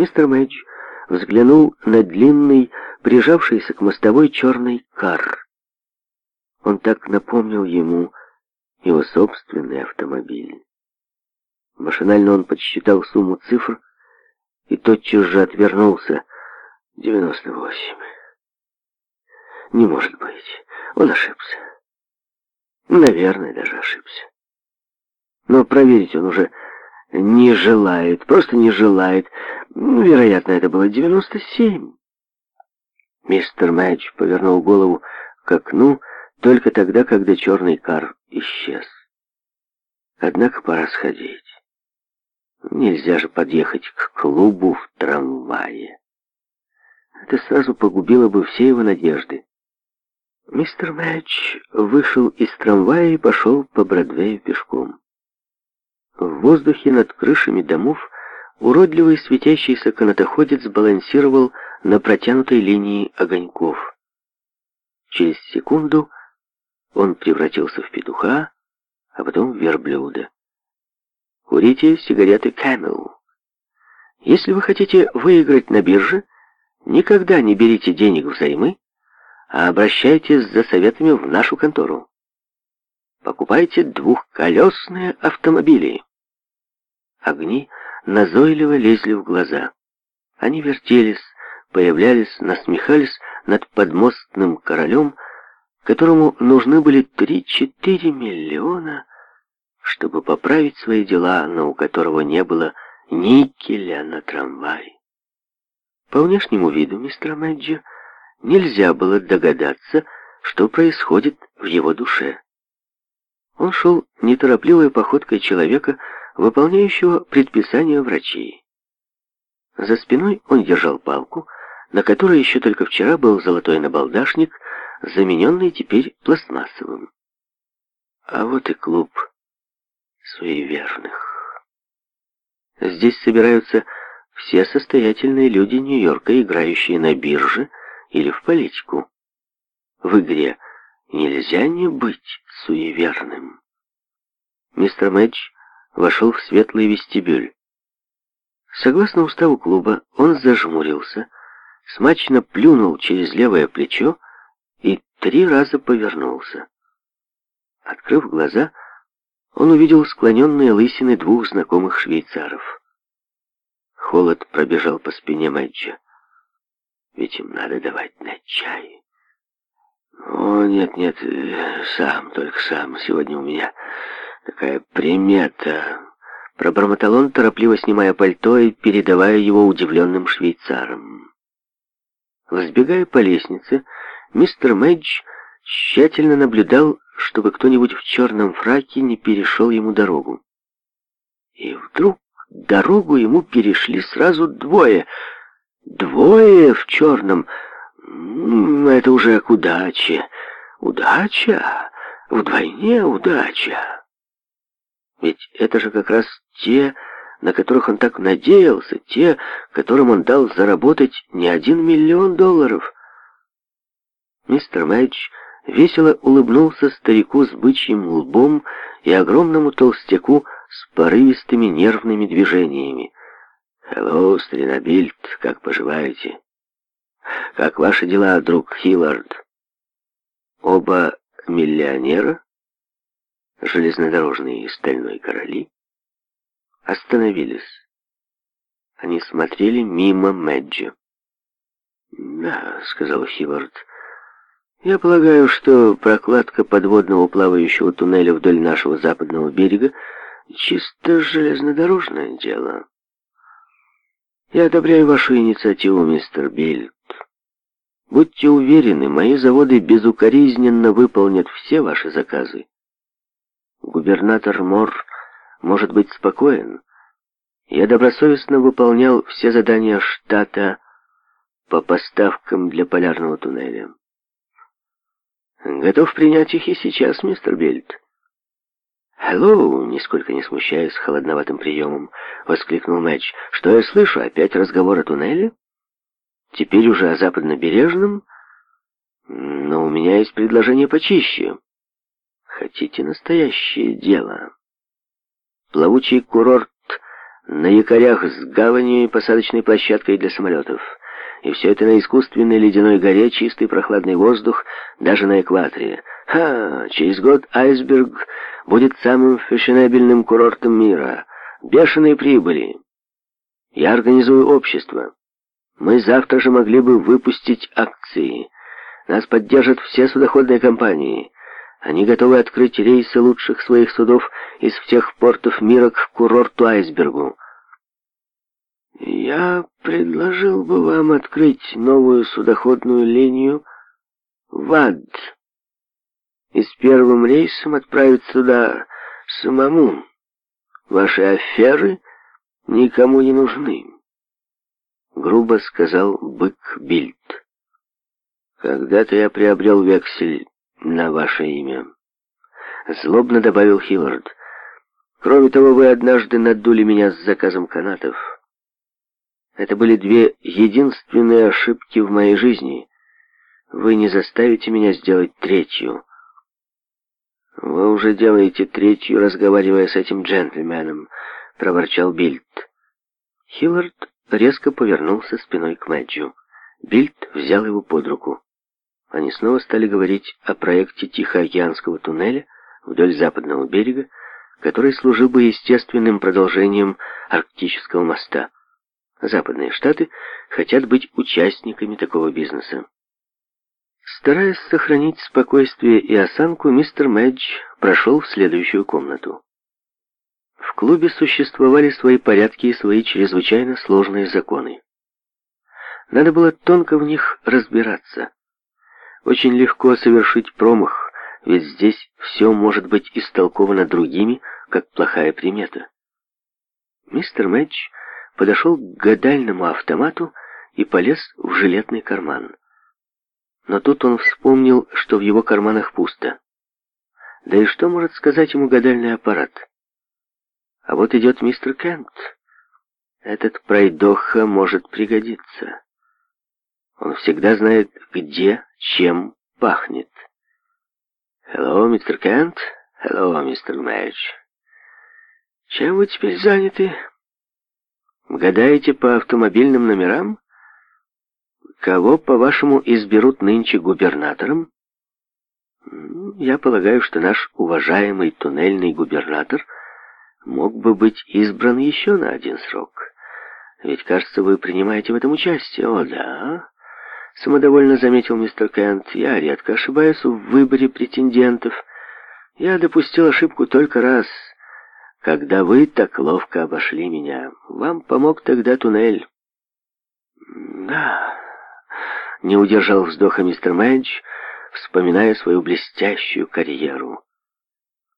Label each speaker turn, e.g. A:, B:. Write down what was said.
A: Мистер Мэдж взглянул на длинный, прижавшийся к мостовой черный кар. Он так напомнил ему его собственный автомобиль. Машинально он подсчитал сумму цифр и тотчас же отвернулся. 98. Не может быть. Он ошибся. Наверное, даже ошибся. Но проверить он уже не желает, просто не желает. Ну, вероятно, это было 97. Мистер Мэдж повернул голову к окну только тогда, когда черный кар исчез. Однако пора сходить. Нельзя же подъехать к клубу в трамвае. Это сразу погубило бы все его надежды. Мистер Мэтч вышел из трамвая и пошел по Бродвею пешком. В воздухе над крышами домов уродливый светящийся канатоходец балансировал на протянутой линии огоньков. Через секунду он превратился в петуха, а потом в верблюда. Курите сигареты Camel. Если вы хотите выиграть на бирже, никогда не берите денег взаймы, а обращайтесь за советами в нашу контору. Покупайте двухколесные автомобили. Огни назойливо лезли в глаза. Они вертелись, появлялись, насмехались над подмостным королем, которому нужны были 3-4 миллиона, чтобы поправить свои дела, но у которого не было никеля на трамвай. По внешнему виду мистера Мэджи нельзя было догадаться, что происходит в его душе. Он шел неторопливой походкой человека, выполняющего предписания врачей. За спиной он держал палку, на которой еще только вчера был золотой набалдашник, замененный теперь пластмассовым. А вот и клуб суеверных. Здесь собираются все состоятельные люди Нью-Йорка, играющие на бирже или в политику. В игре нельзя не быть суеверным. Мистер Мэдж вошел в светлый вестибюль. Согласно уставу клуба, он зажмурился, смачно плюнул через левое плечо и три раза повернулся. Открыв глаза, он увидел склоненные лысины двух знакомых швейцаров. Холод пробежал по спине Мэджа. Ведь им надо давать на чай. О, нет-нет, э, сам, только сам. Сегодня у меня Какая примета!» Пробормотал он, торопливо снимая пальто и передавая его удивленным швейцарам. Взбегая по лестнице, мистер Мэдж тщательно наблюдал, чтобы кто-нибудь в черном фраке не перешел ему дорогу. И вдруг дорогу ему перешли сразу двое. Двое в черном. Это уже к удаче. Удача? Вдвойне удача. Ведь это же как раз те, на которых он так надеялся, те, которым он дал заработать не один миллион долларов. Мистер Мэдж весело улыбнулся старику с бычьим лбом и огромному толстяку с порывистыми нервными движениями. «Хеллоу, Стринобильд, как поживаете?» «Как ваши дела, друг Хиллард?» «Оба миллионера?» железнодорожные и стальной короли, остановились. Они смотрели мимо Мэджи. «Да», — сказал Хивард, — «я полагаю, что прокладка подводного плавающего туннеля вдоль нашего западного берега чисто железнодорожное дело. Я одобряю вашу инициативу, мистер Бильд. Будьте уверены, мои заводы безукоризненно выполнят все ваши заказы. Губернатор Мор может быть спокоен. Я добросовестно выполнял все задания штата по поставкам для полярного туннеля. Готов принять их и сейчас, мистер Бельт. «Хеллоу!» — нисколько не смущаясь холодноватым приемом, воскликнул Мэтч. «Что я слышу? Опять разговор о туннеле? Теперь уже о западнобережном? Но у меня есть предложение почище». Хотите настоящее дело? Плавучий курорт на якорях с гаванью и посадочной площадкой для самолетов. И все это на искусственной ледяной горе, чистый прохладный воздух, даже на экваторе. Ха! Через год айсберг будет самым фешенебельным курортом мира. Бешеные прибыли. Я организую общество. Мы завтра же могли бы выпустить акции. Нас поддержат все судоходные компании. Они готовы открыть рейсы лучших своих судов из всех портов мира к курорту Айсбергу. Я предложил бы вам открыть новую судоходную линию вад и с первым рейсом отправить сюда самому. Ваши аферы никому не нужны, — грубо сказал бык Бильд. Когда-то я приобрел вексель на ваше имя», — злобно добавил Хиллард. «Кроме того, вы однажды надули меня с заказом канатов. Это были две единственные ошибки в моей жизни. Вы не заставите меня сделать третью». «Вы уже делаете третью, разговаривая с этим джентльменом», — проворчал Бильд. Хиллард резко повернулся спиной к Мэджу. Бильд взял его под руку они снова стали говорить о проекте Тихоокеанского туннеля вдоль западного берега, который служил бы естественным продолжением Арктического моста. Западные штаты хотят быть участниками такого бизнеса. Стараясь сохранить спокойствие и осанку, мистер Мэдж прошел в следующую комнату. В клубе существовали свои порядки и свои чрезвычайно сложные законы. Надо было тонко в них разбираться. Очень легко совершить промах, ведь здесь все может быть истолковано другими, как плохая примета. Мистер Мэдж подошел к гадальному автомату и полез в жилетный карман. Но тут он вспомнил, что в его карманах пусто. Да и что может сказать ему гадальный аппарат? А вот идет мистер Кент. Этот пройдоха может пригодиться. Он всегда знает, где, чем пахнет. «Хелло, мистер Кент. Хелло, мистер Мэтч. Чем вы теперь заняты? Гадаете по автомобильным номерам? Кого, по-вашему, изберут нынче губернатором? Я полагаю, что наш уважаемый туннельный губернатор мог бы быть избран еще на один срок. Ведь, кажется, вы принимаете в этом участие. О, да. Самодовольно заметил мистер Кент, я редко ошибаюсь в выборе претендентов. Я допустил ошибку только раз, когда вы так ловко обошли меня. Вам помог тогда туннель. Да, не удержал вздоха мистер Мэнч, вспоминая свою блестящую карьеру.